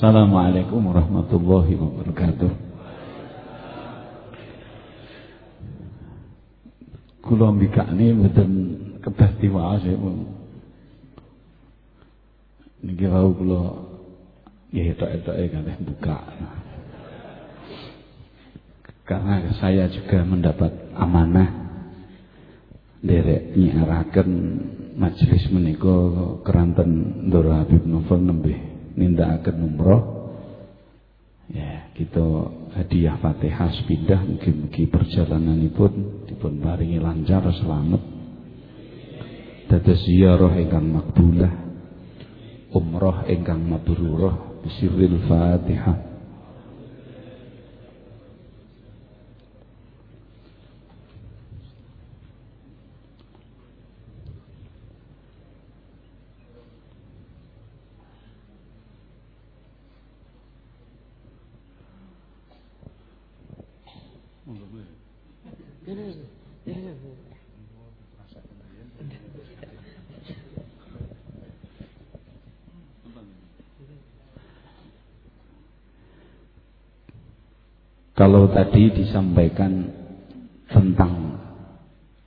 Assalamualaikum warahmatullahi wabarakatuh. Kula mbikakne mboten kedah tiwaos ya, Niki wau kula ya etok-etoke kalih buka. Karena saya juga mendapat amanah derek nyiaraken majelis menika keranten Ndoro Habib Novel nembe nindakaken umroh. Ya, kita hadiah Fatihah sepindah mugi-mugi perjalananipun dipun paringi lancar selamat. Dados ziarah ingkang makbulah, umroh ingkang mabrurah bisirril Fatihah. Kalau tadi disampaikan tentang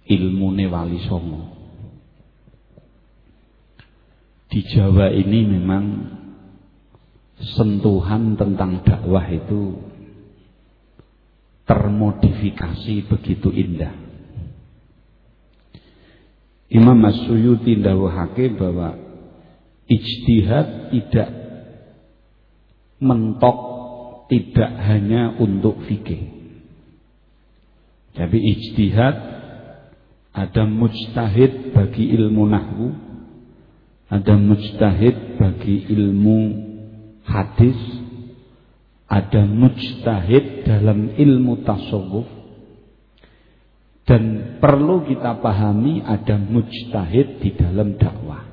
ilmu wali songo. Di Jawa ini memang sentuhan tentang dakwah itu termodifikasi begitu indah. Imam Masyuyuti dawuhake bahwa ijtihad tidak mentok tidak hanya untuk fikih. Tapi ijtihad ada mujtahid bagi ilmu nahwu, ada mujtahid bagi ilmu hadis, ada mujtahid dalam ilmu tasawuf, dan perlu kita pahami ada mujtahid di dalam dakwah.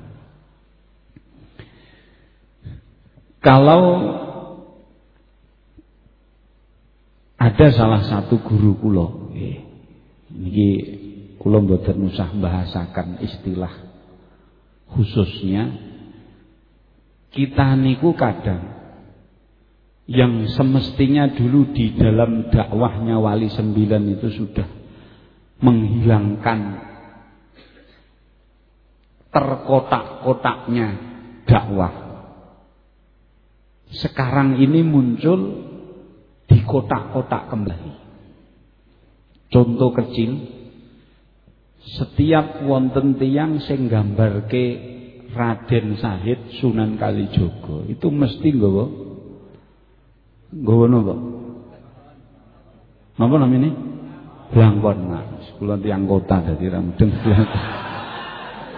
Kalau ada salah satu guru kula nggih niki kula mboten usah bahasakan istilah khususnya kita niku kadang yang semestinya dulu di dalam dakwahnya wali sembilan itu sudah menghilangkan terkotak-kotaknya dakwah. Sekarang ini muncul di kotak-kotak kembali. Contoh kecil, setiap wonten tiang sing gambarke Raden Sahid Sunan Kalijogo itu mesti nggawa nggawa napa? Napa namanya? Blangkon Mas. Kula tiang kota dadi ra mudeng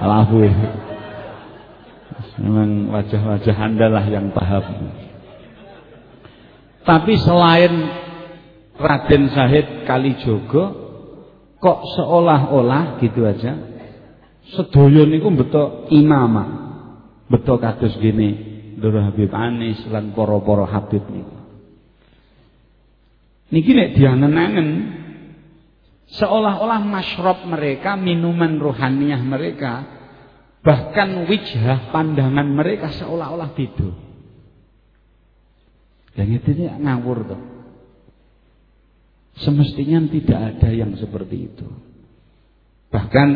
Alafu. Memang wajah-wajah Anda lah yang paham. Tapi selain Raden Sahid Kalijogo kok seolah-olah gitu aja sedaya niku beto imamah. Beto kados gini Nur Habib Anis lan para-para Habib niku. Niki nek diangen-angen seolah-olah masyrab mereka, minuman rohaniah mereka, bahkan wijah pandangan mereka seolah-olah beda. Dan itu ngawur tuh. Semestinya tidak ada yang seperti itu. Bahkan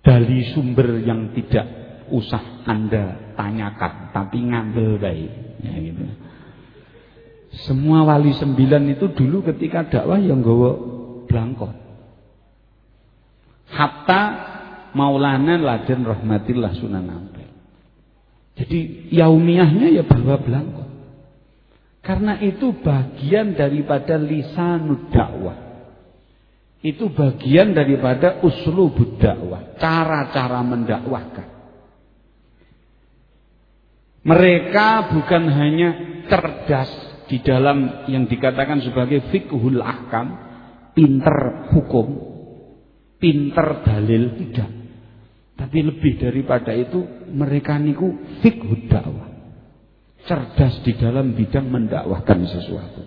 dari sumber yang tidak usah Anda tanyakan, tapi ngambil baik. Ya, gitu. Semua wali sembilan itu dulu ketika dakwah yang gawa belangkot. Hatta Maulana Laden Rahmatillah Sunan. Jadi yaumiahnya ya bawa belangko. Karena itu bagian daripada lisan dakwah. Itu bagian daripada uslubud dakwah, cara-cara mendakwahkan. Mereka bukan hanya cerdas di dalam yang dikatakan sebagai fikhul ahkam, pinter hukum, pinter dalil tidak. Tapi lebih daripada itu mereka niku fiqhud dakwah. Cerdas di dalam bidang mendakwahkan sesuatu.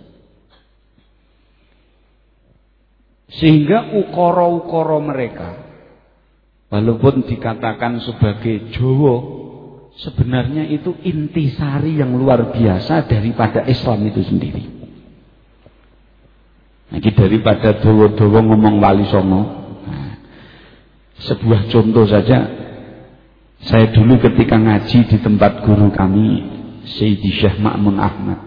Sehingga ukoro-ukoro mereka walaupun dikatakan sebagai Jawa sebenarnya itu intisari yang luar biasa daripada Islam itu sendiri. Ini daripada dowo-dowo ngomong wali songo. Sebuah contoh saja, saya dulu ketika ngaji di tempat guru kami, Sayyidi Syekh Ma'mun Ahmad.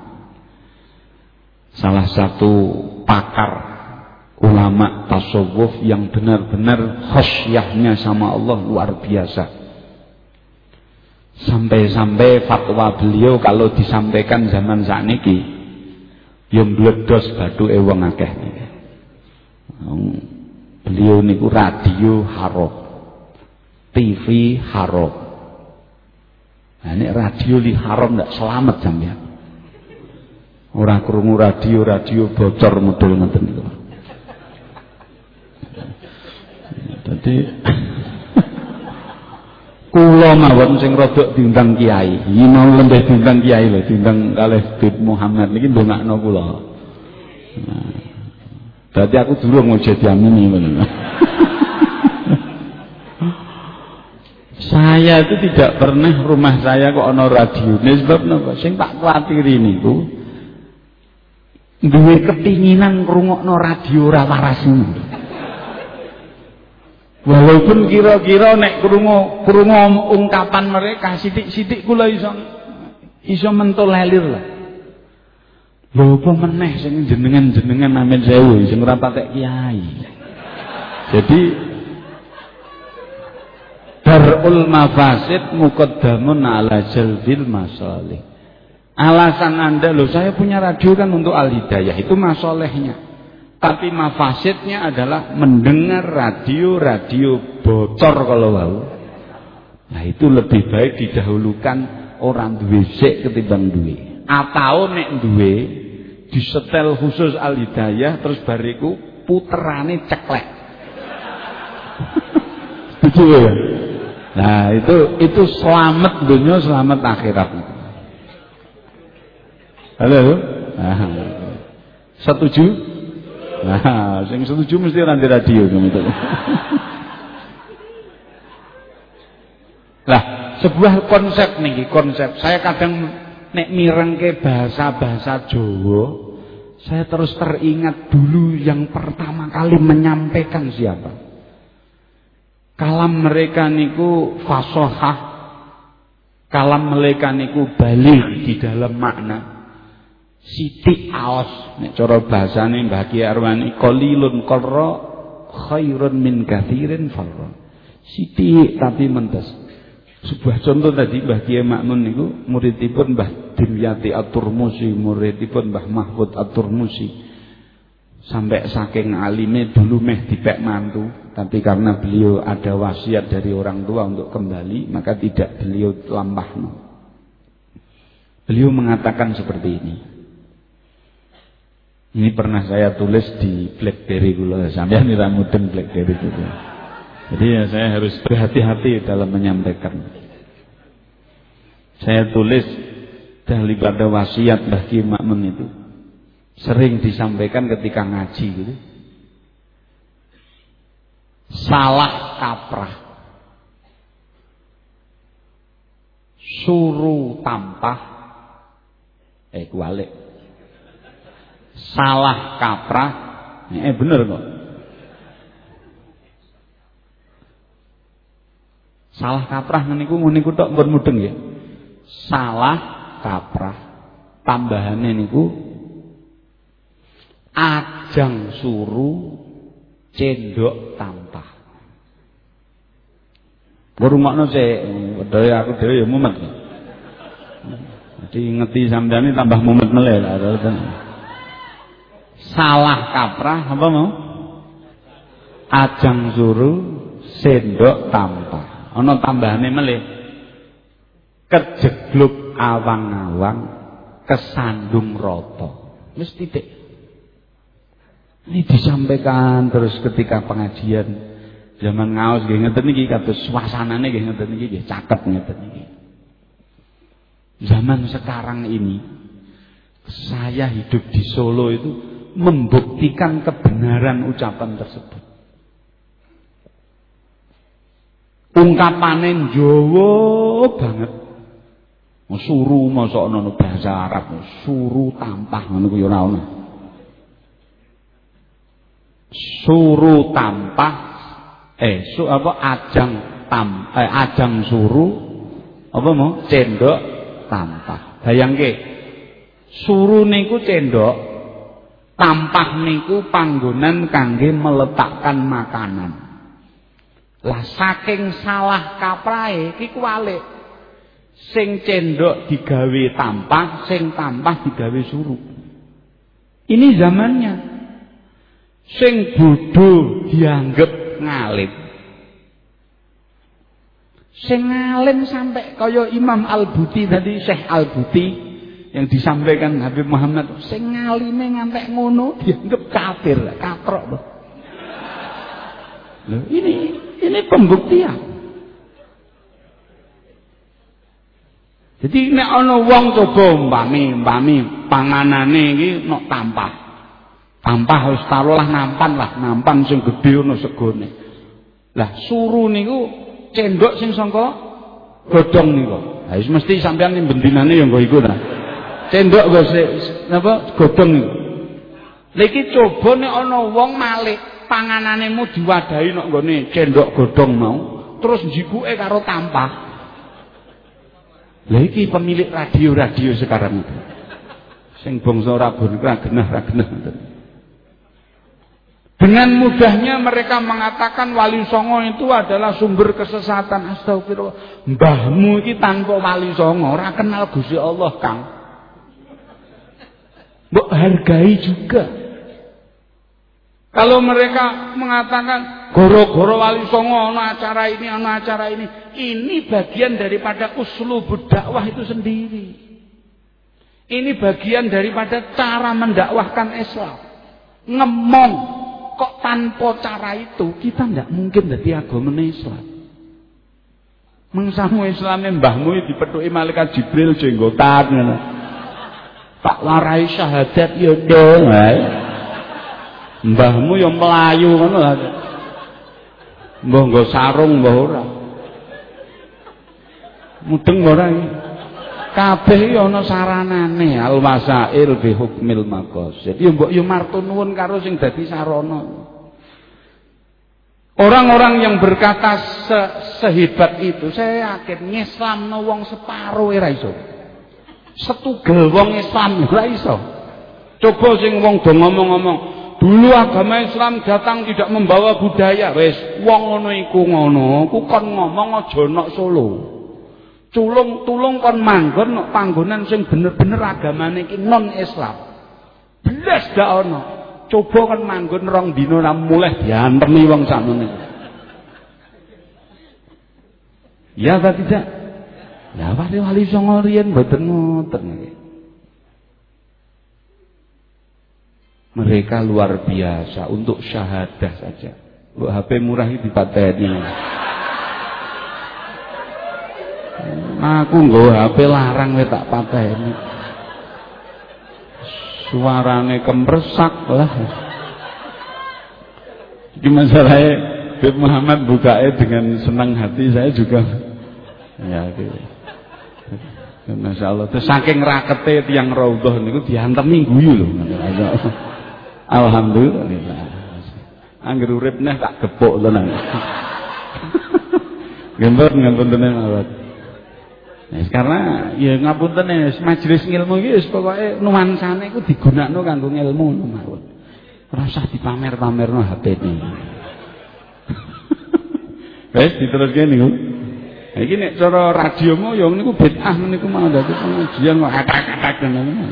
Salah satu pakar ulama tasawuf yang benar-benar khosyahnya sama Allah luar biasa. Sampai-sampai fatwa beliau kalau disampaikan zaman saat ini yang bledos batu ewang akeh. Beliau niku radio haram. TV haram. Nah, ini radio li ndak selamat sampean. Orang krungu radio, radio bocor model ngoten niku. Jadi Kula mawon sing rodok diundang kiai. Ino lembeh diundang kiai lho, diundang kalih Bib Muhammad niki ndongakno kula. Nah. Berarti aku dulu mau jadi amini Saya itu tidak pernah rumah saya kok ono radio. Ini sebab napa? Sing tak kuatiri niku duwe kepinginan ngrungokno radio ora waras. Walaupun kira-kira nek krungu krungu ungkapan mereka sithik-sithik kula iso iso mentolerir lah. Lho apa meneh sing jenengan-jenengan amin sewu sing ora patek kiai. Jadi darul mafasid muqaddamun ala jalbil masalih. Alasan Anda loh saya punya radio kan untuk al hidayah itu masolehnya. Tapi mafasidnya adalah mendengar radio-radio bocor kalau mau. Nah itu lebih baik didahulukan orang duwe sik ketimbang duwe. Atau nek duwe disetel khusus al hidayah terus bariku puterane ceklek. Setuju ya? Nah itu itu selamat dunia selamat akhirat. Halo? Nah, setuju? Nah, sing setuju mesti nanti radio gitu. Lah, sebuah konsep nih, konsep. Saya kadang nek mirengke bahasa-bahasa Jawa, saya terus teringat dulu yang pertama kali menyampaikan siapa. Kalam mereka niku fasohah, kalam mereka niku balik di dalam makna. Siti aos nek cara bahasane Mbah Ki Arwani qalilun qarra khairun min katsirin farra. Siti tapi mentes. Sebuah contoh tadi Mbah Kiai Makmun niku muridipun Mbah Dimyati At-Turmusi, muridipun Mbah Mahfud At-Turmusi. Sampai saking alime dulu meh dipek mantu, tapi karena beliau ada wasiat dari orang tua untuk kembali, maka tidak beliau lampahno. Beliau mengatakan seperti ini. Ini pernah saya tulis di BlackBerry kula sampeyan nira mudeng BlackBerry itu. Jadi ya saya harus berhati-hati dalam menyampaikan. Saya tulis daripada wasiat Mbah Ki Makmun itu sering disampaikan ketika ngaji gitu. Salah kaprah. Suruh tampah eh kualik salah kaprah eh bener kok salah kaprah ngeniku ngeniku tok mbon mudeng ya. Salah kaprah tambahane niku ajang suru cendok tampah Ngurungokno sik, dhewe aku dhewe ya mumet. Jadi ngeti sampeyan tambah mumet meleh lah salah kaprah apa mau? Ajang suru sendok tampah ana tambahane melih. Kejegluk awang-awang kesandung roto wis titik. Ini disampaikan terus ketika pengajian. Zaman ngaos nggih ngeten iki kados suasanane nggih ngeten iki nggih cakep ngeten zaman sekarang ini saya hidup di Solo itu membuktikan kebenaran ucapan tersebut. Ungkapanen Jawa banget. Suru mosok ono bahasa Arab, suru tampah ngono ku ya ora ono. Suru tampah eh su apa ajang tam eh ajang suru apa mau cendok tampah. Bayangke suru niku cendok tampah niku panggonan kangge meletakkan makanan. Lah saking salah kaprahe iki kuwalik sing cendok digawe tampah, sing tampah digawe suruh. Ini zamannya. Sing bodoh dianggap ngalim. Sing ngalim sampai kaya Imam Al-Buti tadi, Syekh Al-Buti yang disampaikan Habib Muhammad, sing ngalime ngantek ngono dianggap kafir, katrok loh. Loh, ini ini pembuktian. Jadi nek ana wong coba umpami, umpami panganane iki nok tampah. Tampah wis taruhlah nampan lah, nampan sing gedhe ana segone. Lah suru niku cendok sing sangka godhong niku. Ha wis mesti sampean bendinane ya nggo iku ta. Cendok nggo napa godhong niku. Lha iki coba nek ana wong malih pangananemu diwadahi nok nggone cendok godhong mau, terus njibuke karo tampah. Lah iki pemilik radio-radio sekarang. Sing bangsa rabun ra genah ra genah Dengan mudahnya mereka mengatakan wali songo itu adalah sumber kesesatan. Astagfirullah. Mbahmu iki tanpa wali songo ora kenal Gusti Allah, Kang. Mbok hargai juga. Kalau mereka mengatakan goro-goro wali songo ana acara ini, ana acara ini, ini bagian daripada uslubud dakwah itu sendiri. Ini bagian daripada cara mendakwahkan Islam. Ngemong kok tanpa cara itu kita tidak mungkin jadi agama Islam. Mengsamu Islamnya mbahmu dipethuki malaikat Jibril jenggotan Pak warai syahadat ya dong. Mbahmu yang melayu ngono lah. Mbah nggo sarung mbah ora. Mudeng ora iki. Kabeh ana saranane al wasail bi hukmil maqasid. Ya mbok nuwun karo sing dadi. Orang-orang yang berkata se sehebat itu, saya yakin ngislamno wong separo ora iso. Setugel wong Islam ora iso. Coba sing wong do ngomong-ngomong, Dulu agama Islam datang tidak membawa budaya, wes wong ngono iku ngono, ku kon ngomong aja nok solo. Culung tulung kon manggon nok panggonan sing bener-bener agamane iki non Islam. Belas dak ono. Coba kon manggon rong dina ra mulih diantemi wong sakmene. Ya ta tidak? Ya wali wali songo riyen mboten ngoten iki. Mereka luar biasa untuk syahadah saja. Bu HP murah itu dipateni. Aku nggak HP larang we tak pateni. Suarane kemresak lah. Jadi masalahnya Bib Muhammad bukanya dengan senang hati saya juga ya gitu. Masya Allah. Terus saking rakete tiang raudhah niku diantemi guyu lho. Alhamdulillah. Angger urip neh tak gepuk tenan. Gempur ngapunten mawon. Nah, karena ya ngapunten majelis ilmu iki wis pokoke nuansane iku digunakno kanggo ilmu mawon. Ora usah dipamer-pamerno HP-ne. Wis diteruske niku. Nah, iki nek cara radiomu ya niku bid'ah niku mau dadi pengajian kok katak-katak ngono.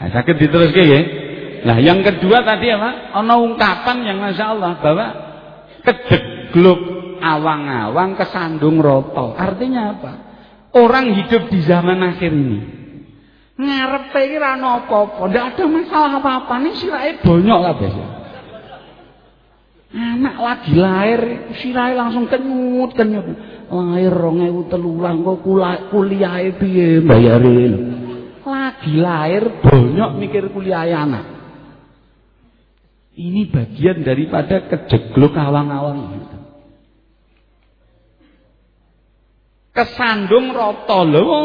Nah, sakit diteruskan ya. Nah, yang kedua tadi apa? Ana ungkapan yang Masya Allah bahwa kejegluk awang-awang kesandung roto. Artinya apa? Orang hidup di zaman akhir ini. Ngarep iki ra apa-apa, ndak ada masalah apa-apa. Ning sirahe bonyok kabeh. Anak lagi lahir, sirahe langsung kenyut, kenyut. Lahir 2003 kok kuliahe piye bayare lagi lahir bonyok mikir kuliah anak. Ini bagian daripada kejegluk awang-awang. Kesandung rata lho.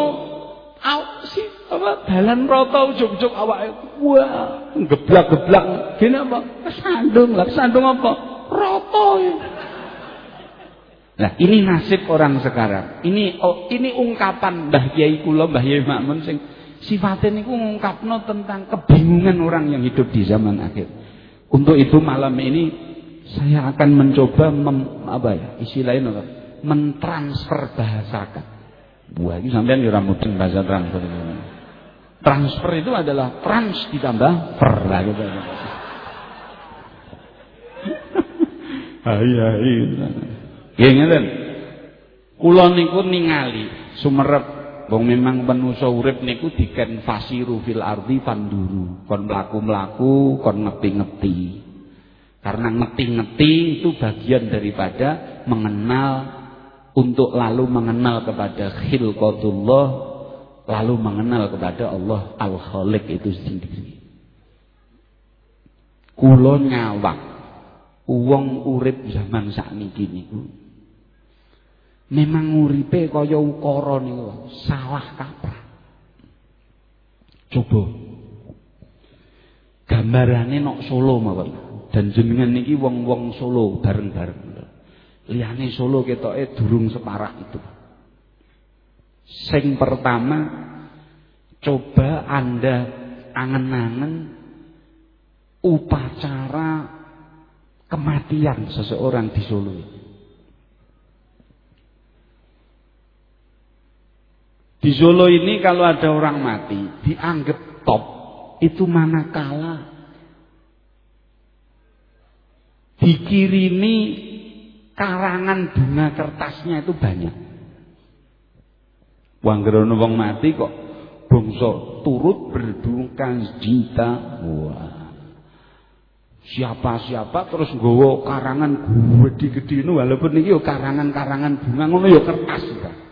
Aw sih apa dalan rata ujug-ujug awake. Wah, geblak-geblak. Gini apa? Kesandung lah, kesandung apa? Ya. Nah, ini nasib orang sekarang. Ini oh, ini ungkapan Mbah Kiai kula, Mbah Yai Makmun sing sifatnya niku ngungkapno tentang kebingungan orang yang hidup di zaman akhir. Untuk itu malam ini saya akan mencoba mem, apa ya istilahnya apa? mentransfer bahasakan. Wah, ini sampean ora mudeng bahasa transfer itu. Transfer itu adalah trans ditambah per lah gitu. Hai hai. Nggih ngeten. Kula niku ningali sumerep wong memang manusa urip niku diken fasiru fil ardi fanduru. Kon mlaku-mlaku, kon ngeti-ngeti. Karena ngeti-ngeti itu bagian daripada mengenal untuk lalu mengenal kepada khilqatullah lalu mengenal kepada Allah Al-Khaliq itu sendiri. Kula nyawak wong urip zaman sakniki niku memang uripe kaya ukara niku salah kaprah. Coba gambarane nok Solo mawon. Dan jenengan niki wong-wong Solo bareng-bareng. Liyane Solo ketoke durung separah itu. Sing pertama coba Anda angen-angen upacara kematian seseorang di Solo Di Solo ini kalau ada orang mati dianggap top itu manakala dikirimi karangan bunga kertasnya itu banyak. Wanggerono wong mati kok bangsa turut berduka cita. Wah. Siapa-siapa terus nggawa karangan gede-gede walaupun iki karangan-karangan bunga ngono ya kertas. Kan.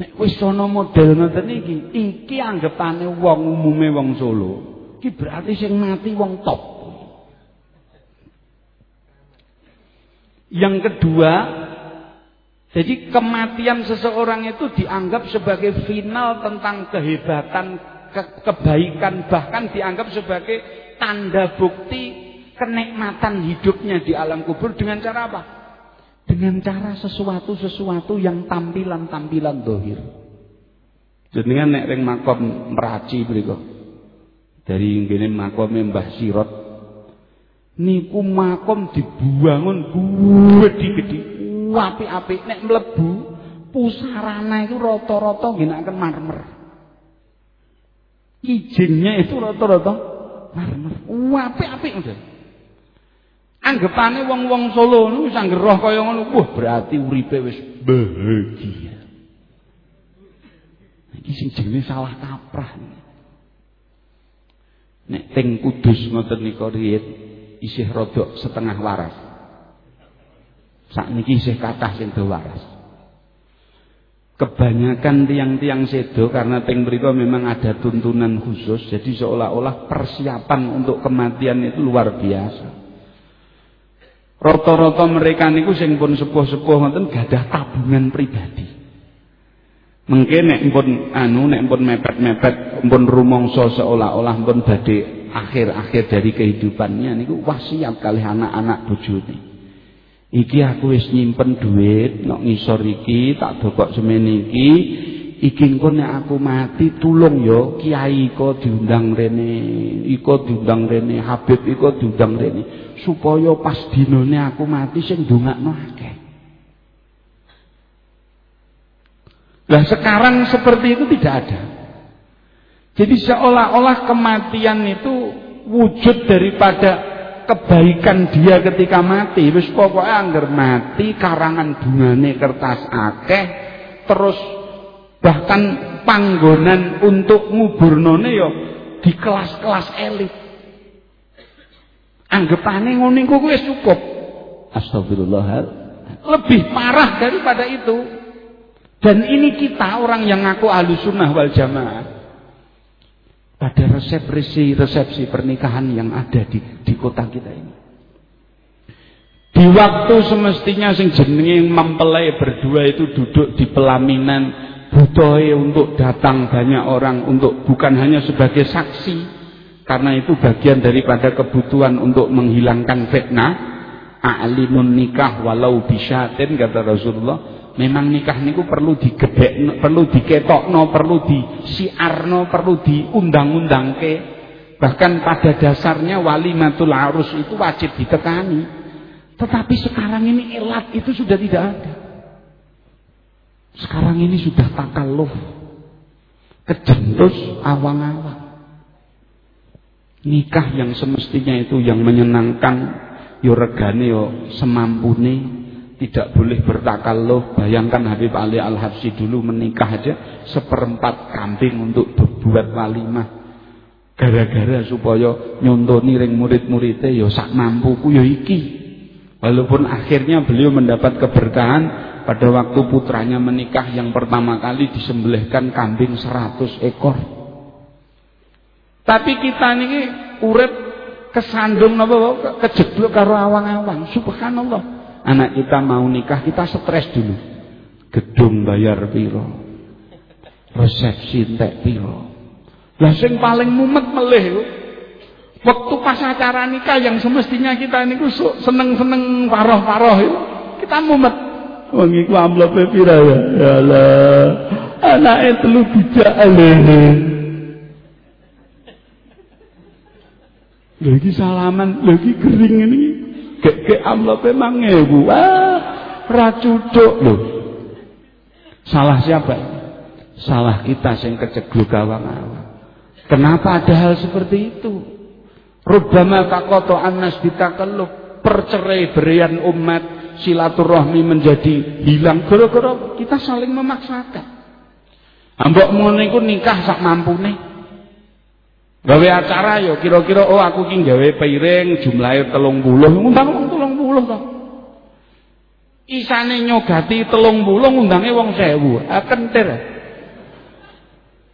Nek wis ana model ngoten iki, iki anggapane wong umume wong Solo. Iki berarti sing mati wong top. Yang kedua, jadi kematian seseorang itu dianggap sebagai final tentang kehebatan, ke kebaikan, bahkan dianggap sebagai tanda bukti kenikmatan hidupnya di alam kubur dengan cara apa? Dengan cara sesuatu-sesuatu yang tampilan-tampilan dohir. Jenengan nek ring makom meraci mriku. Dari ngene makom Mbah Sirot niku makom dibangun gede-gede, apik-apik nek mlebu pusarana itu rata-rata ngginakaken marmer. Izinnya itu rata-rata marmer. Apik-apik. Anggapane wong-wong Solo niku wis roh kaya ngono, wah berarti uripe wis bahagia. Iki sing jenenge salah kaprah. Nek teng Kudus ngoten nika riyen isih rodok setengah waras. Sakniki isih kathah sing waras. Kebanyakan tiang-tiang sedo karena teng mriku memang ada tuntunan khusus, jadi seolah-olah persiapan untuk kematian itu luar biasa. Rata-rata mereka niku sing pun sepuh-sepuh ngoten gadah tabungan pribadi. Mungkin nek pun anu nek pun mepet-mepet pun rumangsa seolah-olah pun badhe akhir-akhir dari kehidupannya niku wasiat kali anak-anak bojone. Iki aku wis nyimpen duit nok ngisor iki tak dokok semene iki iki engko nek aku mati tulung yo kiai iko diundang rene iko diundang rene Habib iko diundang rene supaya pas dinane aku mati sing ndongakno akeh. Lah sekarang seperti itu tidak ada. Jadi seolah-olah kematian itu wujud daripada kebaikan dia ketika mati. Wis pokoknya angger mati karangan bungane kertas akeh terus bahkan panggonan untuk nguburnone yo ya di kelas-kelas elit. Anggapane ngono niku wis cukup. Astagfirullah. Lebih parah daripada itu. Dan ini kita orang yang ngaku sunnah wal jamaah. Pada resepsi resepsi pernikahan yang ada di, di kota kita ini. Di waktu semestinya sing jenenge mempelai berdua itu duduk di pelaminan butuh untuk datang banyak orang untuk bukan hanya sebagai saksi karena itu bagian daripada kebutuhan untuk menghilangkan fitnah. A'linun nikah walau bisyatin kata Rasulullah. Memang nikah niku perlu digedek perlu diketokno perlu disiarno perlu diundang-undangke. Bahkan pada dasarnya walimatul arus itu wajib ditekani. Tetapi sekarang ini elat itu sudah tidak ada sekarang ini sudah takalluf kejentus awang-awang nikah yang semestinya itu yang menyenangkan yo regane yo semampune tidak boleh bertakalluf. Bayangkan Habib Ali Al-Habsyi dulu menikah aja seperempat kambing untuk berbuat walimah. Gara-gara supaya nyontoni ring murid-muridnya ya sak mampuku ya iki. Walaupun akhirnya beliau mendapat keberkahan pada waktu putranya menikah yang pertama kali disembelihkan kambing 100 ekor. Tapi kita ini urip kesandung napa kejeblok karo awang-awang. Subhanallah. Anak kita mau nikah kita stres dulu. Gedung bayar piro? Resepsi entek piro? Lah sing paling mumet melih waktu pas acara nikah yang semestinya kita niku seneng-seneng paroh-paroh kita mumet wong iku amplope pira ya ya Allah anake telu bijak lagi salaman lagi kering ini Gek-gek amlope mangewu. Wah, racuduk lho. Salah siapa? Salah kita sing kecegluk gawang-awang. Kenapa ada hal seperti itu? Rubbama taqatu annas bitakalluf, percerai berian umat, silaturahmi menjadi hilang gara-gara kita saling memaksakan. Ambok mau niku nikah sak mampune. Gawe acara yo kira-kira oh aku ki gawe piring jumlahe 30, ngundang wong 30 to. Isane nyogati 30 ngundange wong 1000. Ah kentir.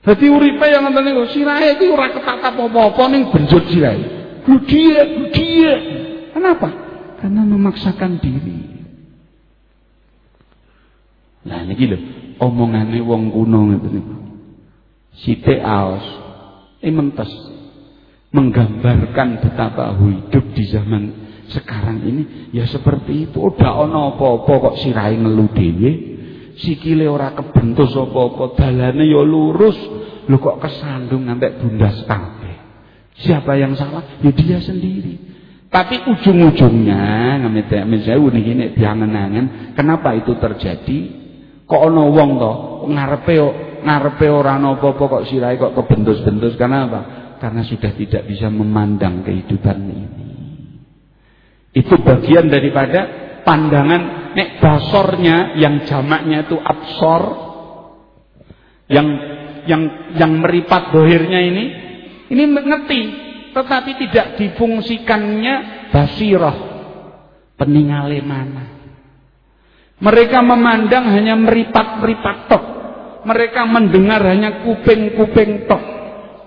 Dadi uripe yang ngoten niku sirahe iki ora ketatap apa-apa ning benjut sirahe. Gudie, gudie. Kenapa? Karena memaksakan diri. Nah niki lho, omongane wong kuno ngeten niku. Sithik aos mentes. Menggambarkan betapa hidup di zaman sekarang ini ya seperti itu. Udah ono apa-apa kok sirai ngelu dhewe. Sikile ora kebentus apa-apa dalane ya lurus. Lu kok kesandung ngantek bundas kabeh? Siapa yang salah? Ya dia sendiri. Tapi ujung-ujungnya ngamete sewu niki nek diangen-angen kenapa itu terjadi kok ono wong to ngarepe ngarepe ora ana apa-apa kok sirahe kok kebentus-bentus karena apa? Karena sudah tidak bisa memandang kehidupan ini. Itu bagian daripada pandangan nek basornya yang jamaknya itu absor yang yang yang meripat dohirnya ini ini mengerti tetapi tidak difungsikannya basirah peningale mana mereka memandang hanya meripat-meripat tok mereka mendengar hanya kuping-kuping tok.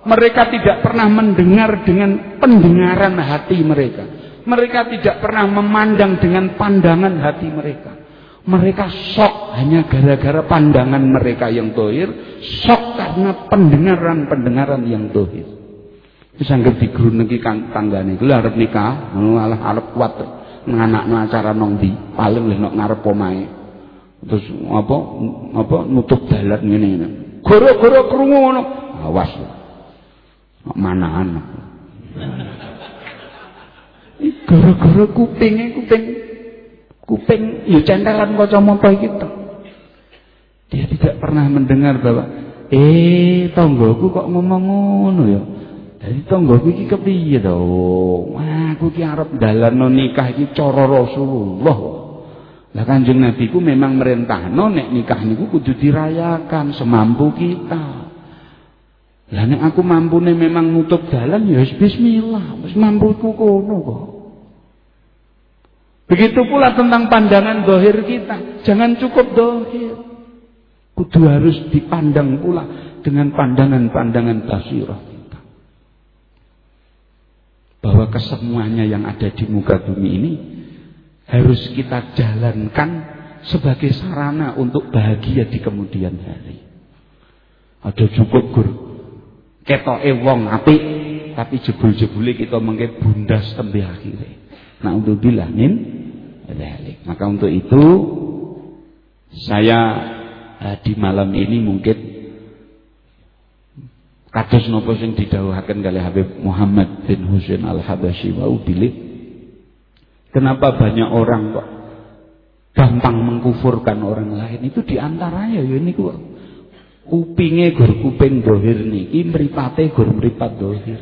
Mereka tidak pernah mendengar dengan pendengaran hati mereka. Mereka tidak pernah memandang dengan pandangan hati mereka. Mereka sok hanya gara-gara pandangan mereka yang tohir. Sok karena pendengaran-pendengaran yang tohir. Bisa ngerti guru negi tanggane. Arep nikah, malah arep kuat nganak acara nong di paling leh nok ngarep omahe. Terus apa apa nutup dalan ngene ngene. Gara-gara krungu ngono. Awas manaan gara-gara kupinge kuping kuping ya centelan kacamata iki to. Dia tidak pernah mendengar bahwa eh tonggoku kok ngomong ngono ya jadi tonggoku iki kepiye to aku ki arep dalan nikah iki cara Rasulullah lah Kanjeng Nabi ku memang merintahno nek nikah niku kudu dirayakan semampu kita. Lah nek aku mampune memang nutup dalan ya bismillah, wis mampuku kono kok. Begitu pula tentang pandangan dohir kita. Jangan cukup dohir. Kudu harus dipandang pula dengan pandangan-pandangan basirah kita. Bahwa kesemuanya yang ada di muka bumi ini harus kita jalankan sebagai sarana untuk bahagia di kemudian hari. Ada cukup gur. Ketoke wong apik tapi jebul-jebule kita mengke bundas tembe akhire. Nah untuk bilah min Maka untuk itu saya eh, di malam ini mungkin kados napa sing didhawuhaken kali Habib Muhammad bin Husain Al-Habasyi wau bilih kenapa banyak orang kok gampang mengkufurkan orang lain? Itu di antaranya ya ini kok kupinge gur kuping dohir niki mripate gur mripat dohir.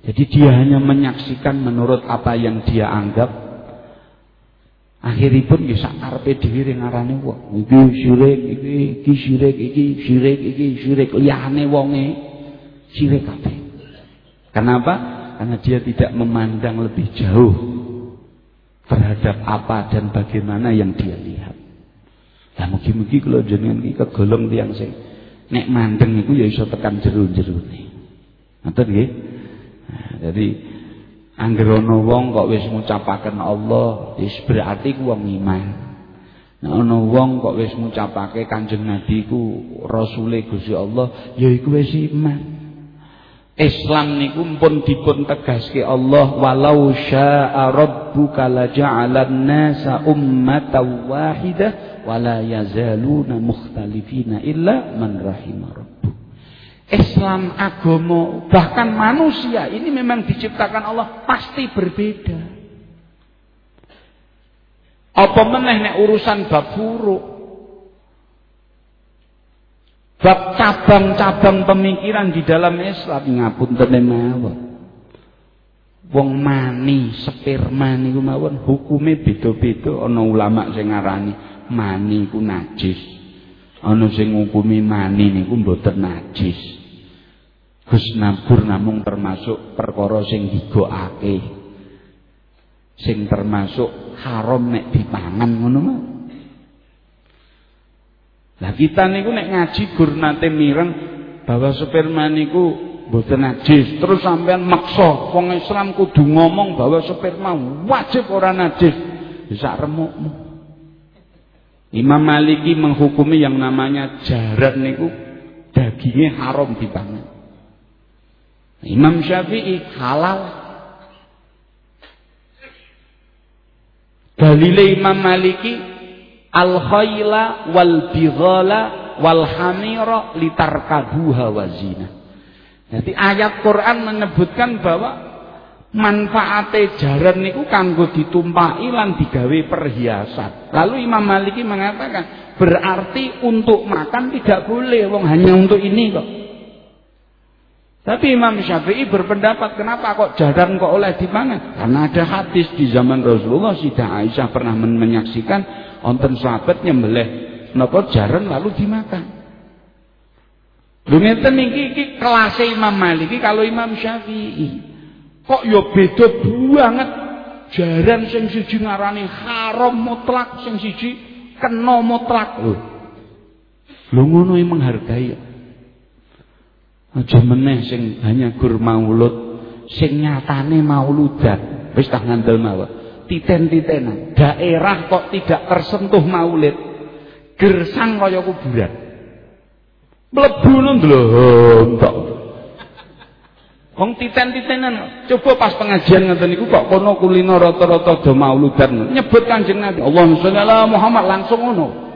Jadi dia hanya menyaksikan menurut apa yang dia anggap Akhiripun ya sak karepe dhewe ring wong. Iki syirik, iki iki syirik, iki syirik, iki syirik liyane wonge syirik kabeh. Kenapa? Karena dia tidak memandang lebih jauh terhadap apa dan bagaimana yang dia lihat. Lah mugi-mugi kula jenengan iki kegolong tiyang sing nek mandeng iku ya iso tekan jero-jerone. Ngoten nggih? Nah, jadi Angger ana wong kok wis ngucapaken Allah, wis berarti ku wong iman. Nek ana wong kok wis ngucapake Kanjeng Nabi ku rasule Gusti Allah, ya iku wis iman. Islam niku pun dipun tegaske Allah walau syaa rabbuka laja'alan nasa ummatan wahidah wala yazaluna mukhtalifina illa man rahimah. Islam, agama, bahkan manusia ini memang diciptakan Allah pasti berbeda. Apa meneh nek urusan bab buruk. Bab cabang-cabang pemikiran di dalam Islam ngapunten mawon. Wong mani, sperma niku mawon hukume beda-beda ana ulama sing ngarani mani ku najis. Ana sing ngukumi mani niku mboten najis. Gus nabur namung termasuk perkara sing digokake. Sing termasuk haram nek dipangan ngono mah. Lah kita niku nek ngaji gur nate mireng bahwa sperma niku mboten najis. Terus sampean maksa wong Islam kudu ngomong bahwa sperma wajib ora najis. Bisa remukmu. Imam Maliki menghukumi yang namanya jaran niku dagingnya haram dipangan. Imam Syafi'i halal. Dalile Imam Maliki al khayla wal bighala wal hamira litarkabuha wazina. Jadi ayat Quran menyebutkan bahwa manfaate jaran niku kanggo ditumpaki lan digawe perhiasan. Lalu Imam Maliki mengatakan berarti untuk makan tidak boleh, wong hanya untuk ini kok. Tapi Imam Syafi'i berpendapat kenapa kok jaran kok oleh dipangan? Karena ada hadis di zaman Rasulullah Sita Aisyah pernah menyaksikan onten sahabat nyembelih napa jaran lalu dimakan. Lho ngeten iki kelas Imam Maliki kalau Imam Syafi'i. Kok ya beda banget jaran sing siji ngarani haram mutlak sing siji kena mutlak lho. Lho ngono menghargai Aja meneh sing hanya gur maulud, sing nyatane mauludan. Wis tak ngandel mawon. Titen-titenan. Daerah kok tidak tersentuh maulid. Gersang kaya kuburan. Mlebu ndlontok. Wong titen-titenan, coba pas pengajian ngoten niku kok kono kulino rata-rata do mauludan. Nyebut Kanjeng Nabi, Allahumma sholli Muhammad langsung ngono.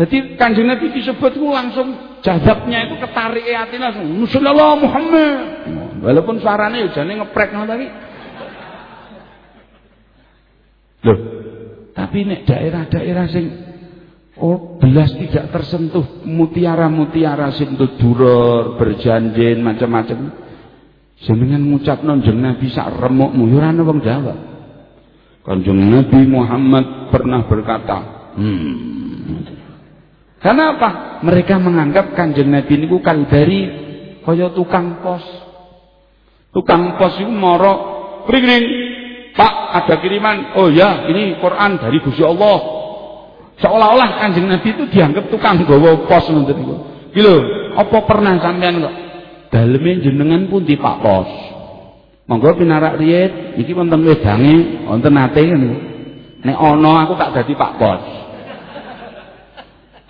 Jadi kanjeng Nabi disebut langsung jadabnya itu ketarik hati langsung. Nusulullah Muhammad. Walaupun suaranya ya jane ngeprek ngono tadi. Loh, tapi nek daerah-daerah sing oh belas tidak tersentuh mutiara-mutiara sing duror, berjanjin macam-macam. Jenengan ngucap nonjeng Nabi sak remukmu ya ora wong Jawa. Kanjeng Nabi Muhammad pernah berkata, hmm, karena apa? Mereka menganggap kanjeng Nabi ini bukan dari kaya tukang pos. Tukang pos itu moro ring ring. Pak, ada kiriman. Oh ya, ini Quran dari Gusti Allah. Seolah-olah kanjeng Nabi itu dianggap tukang gawa pos ngoten niku. Iki apa pernah sampean kok daleme jenengan pun di Pak Pos. Monggo pinarak riyet, iki wonten wedange, wonten nate niku. Nek ana aku tak dadi Pak Pos.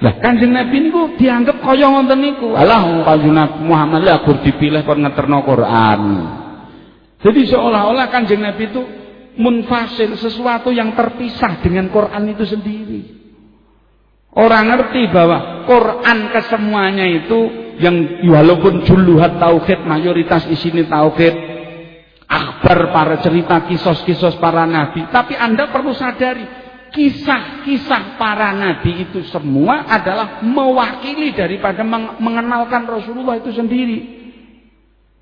Lah Kanjeng Nabi niku dianggap kaya ngoten niku. Alah Kanjeng Nabi Muhammad lah gur dipilih kon ngeterno Quran. Jadi seolah-olah Kanjeng Nabi itu munfasil sesuatu yang terpisah dengan Quran itu sendiri. Orang ngerti bahwa Quran kesemuanya itu yang walaupun juluhat tauhid mayoritas isinya tauhid akbar para cerita kisos-kisos para nabi tapi anda perlu sadari kisah-kisah para nabi itu semua adalah mewakili daripada mengenalkan Rasulullah itu sendiri.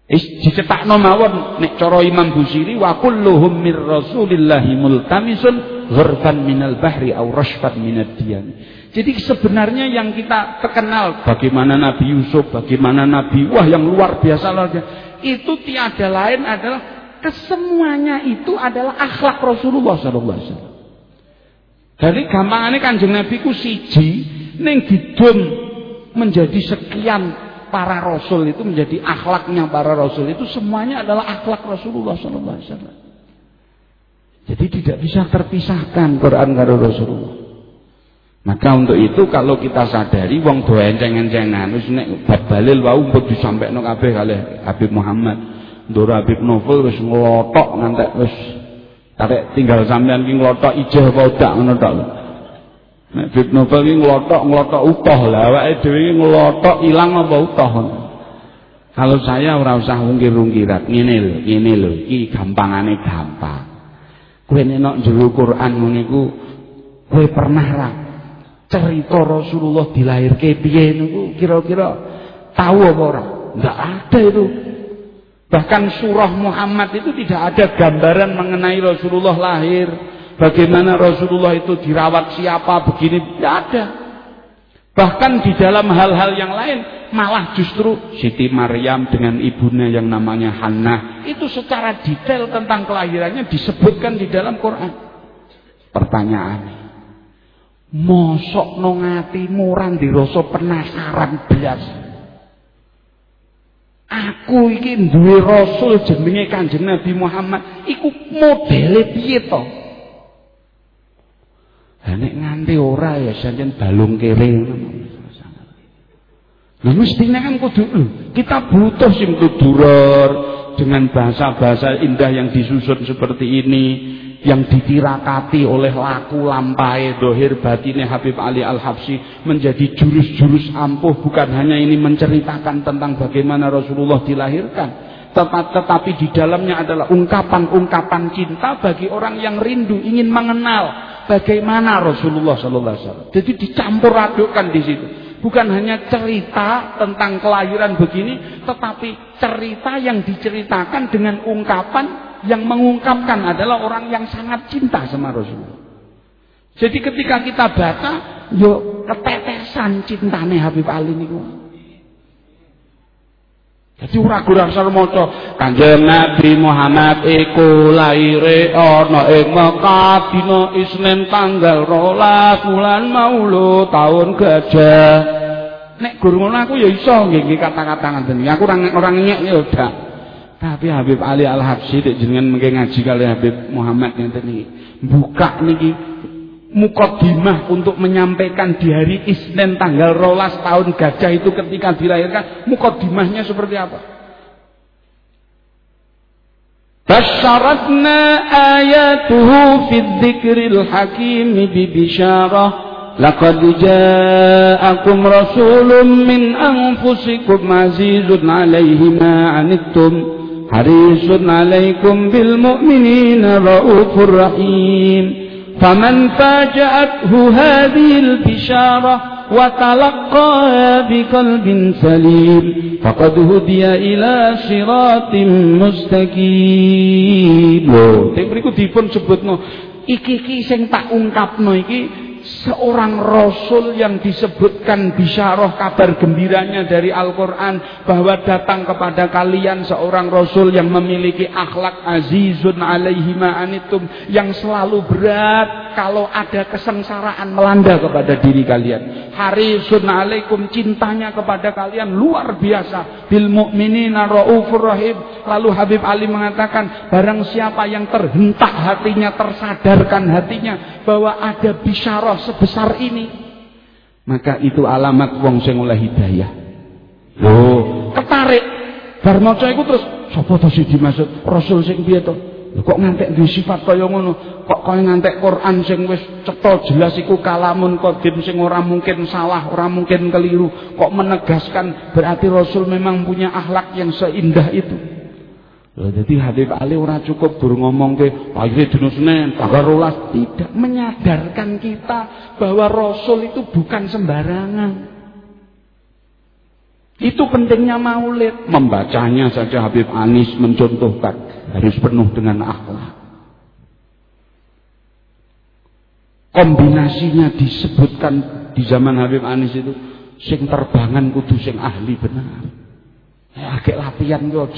Dicetakno mawon nek cara Imam Busiri wa kulluhum mir Rasulillahi multamisun ghurban minal bahri aw rashfat minad diyan. Jadi sebenarnya yang kita terkenal bagaimana Nabi Yusuf, bagaimana Nabi Wah yang luar biasa luar biasa. Itu tiada lain adalah kesemuanya itu adalah akhlak Rasulullah sallallahu alaihi wasallam. Jadi gampangane Kanjeng Nabi ku siji ning didum menjadi sekian para rasul itu menjadi akhlaknya para rasul itu semuanya adalah akhlak Rasulullah sallallahu alaihi wasallam. Jadi tidak bisa terpisahkan Quran karo Rasulullah. Maka untuk itu kalau kita sadari wong do enceng-encengan wis nek bab balil wau mbok disampaikno kabeh Habib Muhammad. Ndoro Habib Novel wis nglotok ngantek wis Tarik tinggal sampean ki nglotok ijeh apa udak ngono tok. Nek Bib Novel ki nglotok nglotok utuh lah awake dhewe ki nglotok ilang apa utuh. Kalau saya ora usah ungkir-ungkirat, ngene lho, ngene lho, iki gampangane gampang. Kowe nek jero Quran ngono iku kowe pernah ra cerita Rasulullah dilahirke piye niku kira-kira tahu apa ora? Enggak ada itu. Bahkan surah Muhammad itu tidak ada gambaran mengenai Rasulullah lahir. Bagaimana Rasulullah itu dirawat siapa begini. Tidak ada. Bahkan di dalam hal-hal yang lain. Malah justru Siti Maryam dengan ibunya yang namanya Hannah. Itu secara detail tentang kelahirannya disebutkan di dalam Quran. Pertanyaannya. Mosok nongati muran dirasa penasaran belas. Aku iki duwe rasul jenenge Kanjeng Nabi Muhammad, iku modele piye to? Ha nek nganti ora ya sajen balung kere Nah mestinya kan kudu kita butuh sing tudurar dengan bahasa-bahasa indah yang disusun seperti ini yang ditirakati oleh laku lampai dohir batinnya Habib Ali Al-Habsi menjadi jurus-jurus ampuh bukan hanya ini menceritakan tentang bagaimana Rasulullah dilahirkan tetapi di dalamnya adalah ungkapan-ungkapan cinta bagi orang yang rindu ingin mengenal bagaimana Rasulullah Sallallahu Alaihi Wasallam. Jadi dicampur adukkan di situ. Bukan hanya cerita tentang kelahiran begini, tetapi cerita yang diceritakan dengan ungkapan yang mengungkapkan adalah orang yang sangat cinta sama Rasulullah. Jadi ketika kita baca, yo ketetesan cintane Habib Ali niku. Jadi ora gurang maca Kanjeng Nabi Muhammad iku laire ana ing Mekah dina Isnin tanggal 12 bulan Maulud tahun gajah. Nek ngono aku ya iso nggih kata-kata ngoten. Aku orang orang nyek ya udah. Tapi Habib Ali Al Habsyi jenengan mengke ngaji kali Habib Muhammad ngeten niki. Buka niki mukadimah untuk menyampaikan di hari Isnin tanggal rolas tahun gajah itu ketika dilahirkan mukadimahnya seperti apa? Basyaratna ayatuhu fi dzikril hakim bi bisyarah لقد جاءكم رسول من أنفسكم عزيز عليه ما عنتم حريص عليكم بالمؤمنين رؤوف رحيم فمن فاجأته هذه البشارة وتلقاها بقلب سليم فقد هدي إلى صراط مستقيم. Dipun sebutno iki-iki sing tak ungkapno iki seorang rasul yang disebutkan bisyarah kabar gembiranya dari Al-Quran bahwa datang kepada kalian seorang rasul yang memiliki akhlak azizun alaihi ma'anitum yang selalu berat kalau ada kesengsaraan melanda kepada diri kalian. Harisun alaikum cintanya kepada kalian luar biasa. Bil mu'minina raufur rahim. Lalu Habib Ali mengatakan, barang siapa yang terhentak hatinya, tersadarkan hatinya bahwa ada bisyarah sebesar ini, maka itu alamat wong sing oleh hidayah. Loh, ketarik. Bar maca iku terus sapa to sing dimaksud? Rasul sing piye to? kok ngantek di sifat kaya ngono kok kaya ngantek Quran sing wis cetha jelas iku kalamun qadim sing ora mungkin salah ora mungkin keliru kok menegaskan berarti Rasul memang punya akhlak yang seindah itu Loh, jadi Habib Ali ora cukup gur ngomong ke pagi dino Senin tanggal rolas tidak menyadarkan kita bahwa Rasul itu bukan sembarangan itu pentingnya maulid. Membacanya saja Habib Anis mencontohkan. Harus penuh dengan akhlak. Kombinasinya disebutkan di zaman Habib Anis itu. Sing terbangan kudu sing ahli benar. Ya, agak latihan yo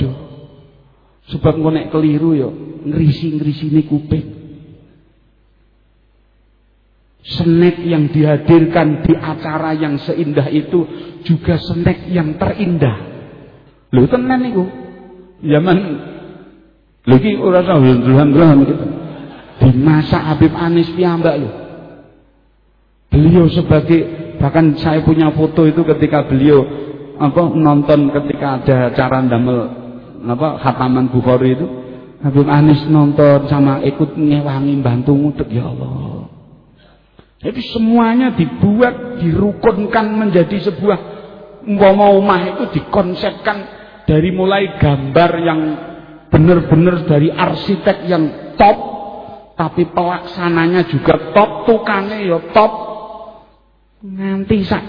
Sebab ngonek keliru yo ngerisi-ngerisi ini kuping. Senek yang dihadirkan di acara yang seindah itu juga senek yang terindah. Lho tenan niku. Zaman lho iki ora usah duluan gitu. Di masa Habib Anis piyambak lho. Beliau sebagai bahkan saya punya foto itu ketika beliau apa nonton ketika ada acara damel apa khataman Bukhari itu Habib Anis nonton sama ikut ngewangi bantu ngudek ya Allah jadi semuanya dibuat, dirukunkan menjadi sebuah umpama rumah itu dikonsepkan dari mulai gambar yang benar-benar dari arsitek yang top, tapi pelaksananya juga top, tukangnya ya top. Nanti sak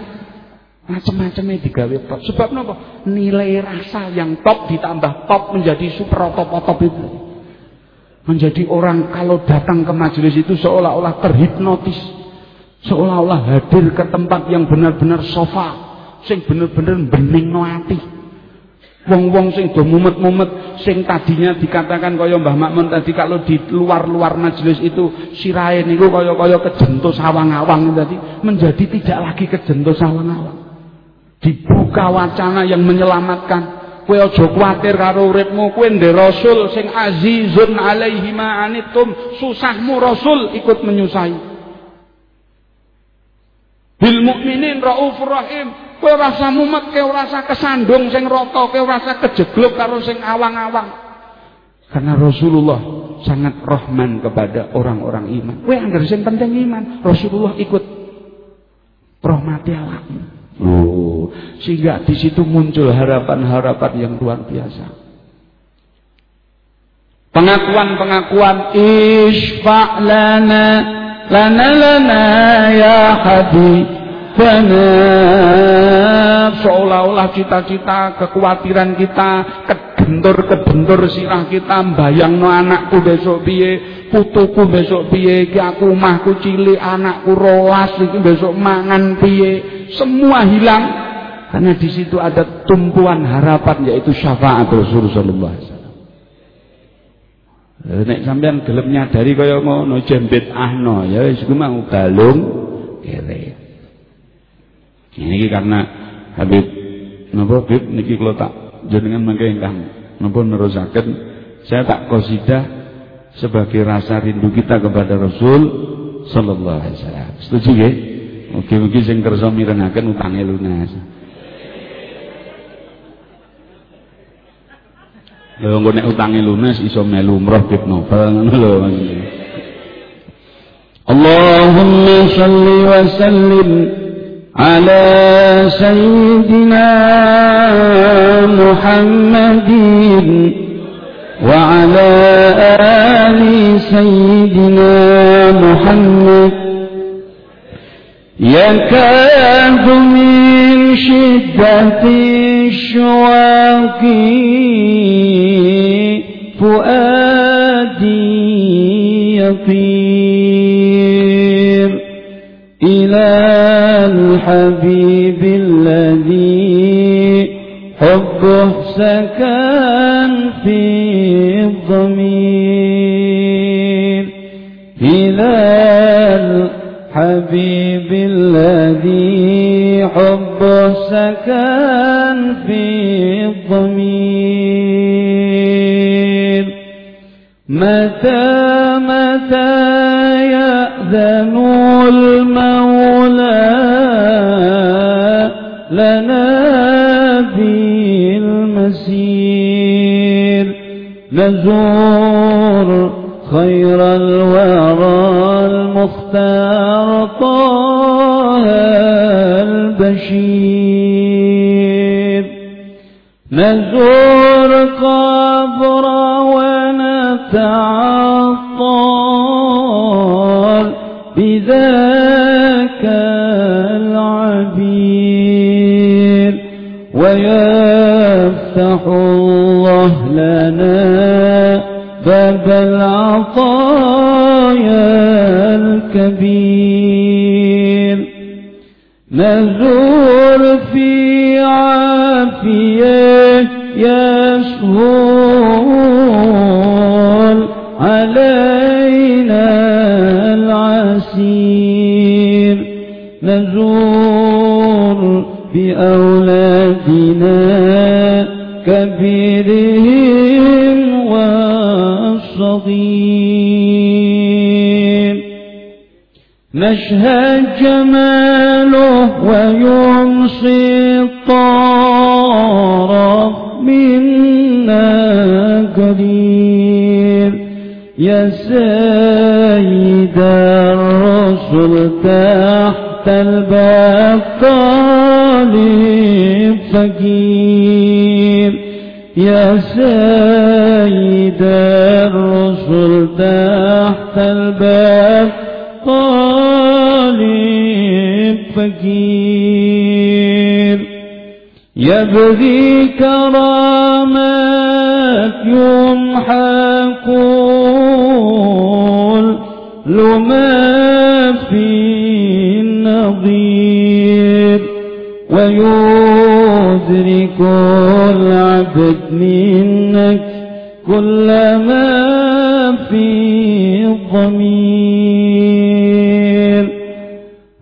macam-macamnya digawe top. Sebab apa? Nilai rasa yang top ditambah top menjadi super top top itu. Menjadi orang kalau datang ke majelis itu seolah-olah terhipnotis seolah-olah hadir ke tempat yang benar-benar sofa sing bener-bener bening no ati wong-wong sing do mumet-mumet sing tadinya dikatakan kaya Mbah Makmun tadi kalau di luar-luar majelis itu sirahe niku kaya-kaya kejentus awang-awang tadi menjadi tidak lagi kejentus awang-awang dibuka wacana yang menyelamatkan kowe aja kuwatir karo uripmu kowe ndek rasul sing azizun alaihi ma susahmu rasul ikut menyusahi Bil mukminin raufur rahim. Kowe rasa mumet, kowe rasa kesandung sing rata, kowe rasa kejeglok karo sing awang-awang. Karena Rasulullah sangat rahman kepada orang-orang iman. Kowe anggere sing penting iman, Rasulullah ikut rahmati awakmu. Oh, sehingga di situ muncul harapan-harapan yang luar biasa. Pengakuan-pengakuan isfa lana lana lana ya habibana seolah-olah cita-cita kekhawatiran kita kebentur-kebentur sirah kita no anakku besok piye putuku besok piye iki aku omahku cilik anakku rolas besok mangan piye semua hilang karena di situ ada tumpuan harapan yaitu syafaat Rasulullah sallallahu alaihi Eh, nek sampean gelem nyadari kaya ngono ahno ya wis iku mau kere. Ini karena Habib napa Habib niki kula tak jenengan mangke ingkang napa nerusaken saya tak qasidah sebagai rasa rindu kita kepada Rasul sallallahu alaihi wasallam. Setuju nggih? Mugi-mugi sing kersa mirengaken utange lunas. Lha engko nek utange lunas iso melu umroh bib novel ngono lho. Allahumma shalli wa sallim ala sayyidina Muhammadin wa ala ali sayyidina Muhammad يكاد من شدة الشواق فؤادي يطير إلى الحبيب الذي حبه سكن في الضمير. الحبيب الذي حب سكن في الضمير. متى متى يأذن المولى لنا بالمسير نزور خير الورى المختار طه البشير. نزور قبر ونتعطل بذاك العبير. ويفتح الله لنا باب العطايا الكبير. نزور في عافية يسهول علينا العسير. نزور بأولادنا كبيرهم والصغير نشهد جماله ويمصي الطرف منا قريب يا سيد الرسل تحت الباب طالب فقير يا سيد الرسل تحت الباب طالب فقير. يبغي كرامات يمحى كل لما في النظير. ويدرك العبد منك كل ما في الضمير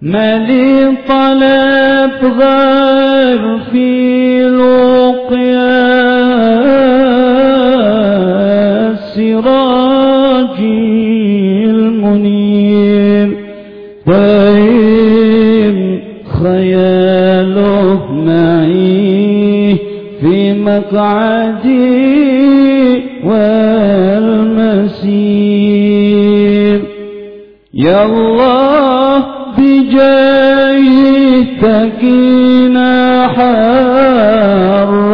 ما لي طلب غير في لقيا السراج المنير. معي في مقعدي والمسير. يا الله بجاهتك حر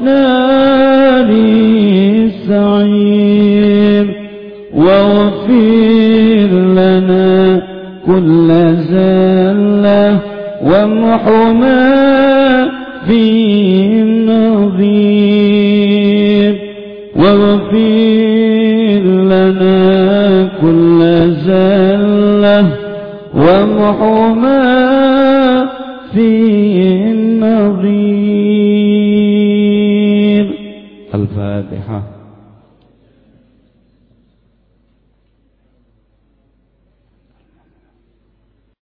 ناري السعير واغفر لنا كل وامحو ما في النظيم واغفر لنا كل زلة. وامحو ما في النظيم الفاتحة.